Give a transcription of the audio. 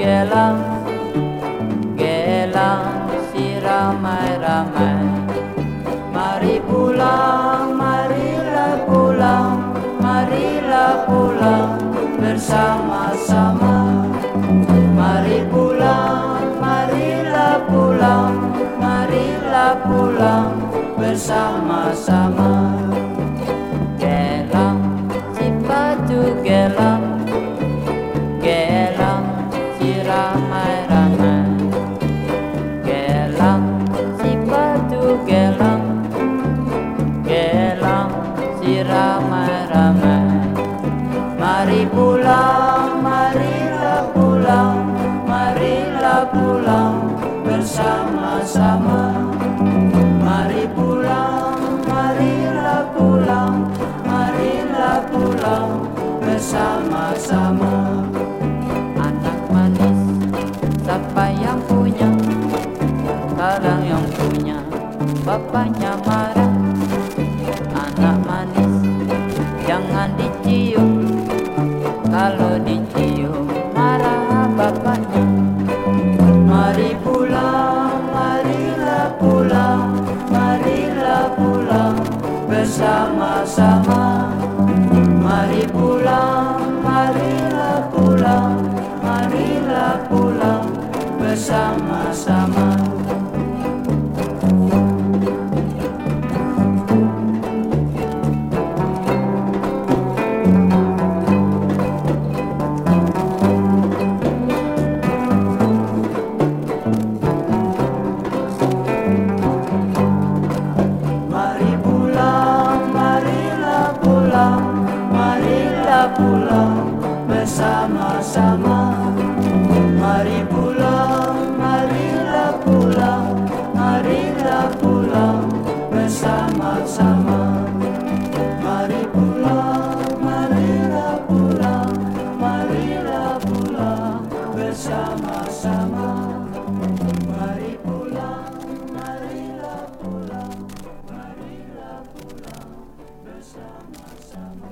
Gelang, gelang si ramai-ramai. Mari pulang, marilah pulang Marilah pulang bersama-sama. Mari pulang, marilah pulang Marilah pulang bersama-sama. Ramai-ramai. Mari pulang, marilah pulang Marilah pulang bersama-sama. Mari pulang, marilah pulang Marilah pulang bersama-sama. Anak manis, siapa yang punya? Kadang yang punya, bapaknya marah Kalau dicium, marah bapaknya. Mari pulang, marilah pulang Marilah pulang bersama-sama. Mari pulang, marilah pulang Marilah pulang bersama-sama kita pulang bersama-sama. Mari pulang, marilah pulang, marilah pulang bersama-sama. Mari pulang, marilah pulang, marilah pulang bersama-sama. Mari pulang, marilah pulang, marilah pulang bersama-sama.